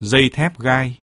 Dây thép gai.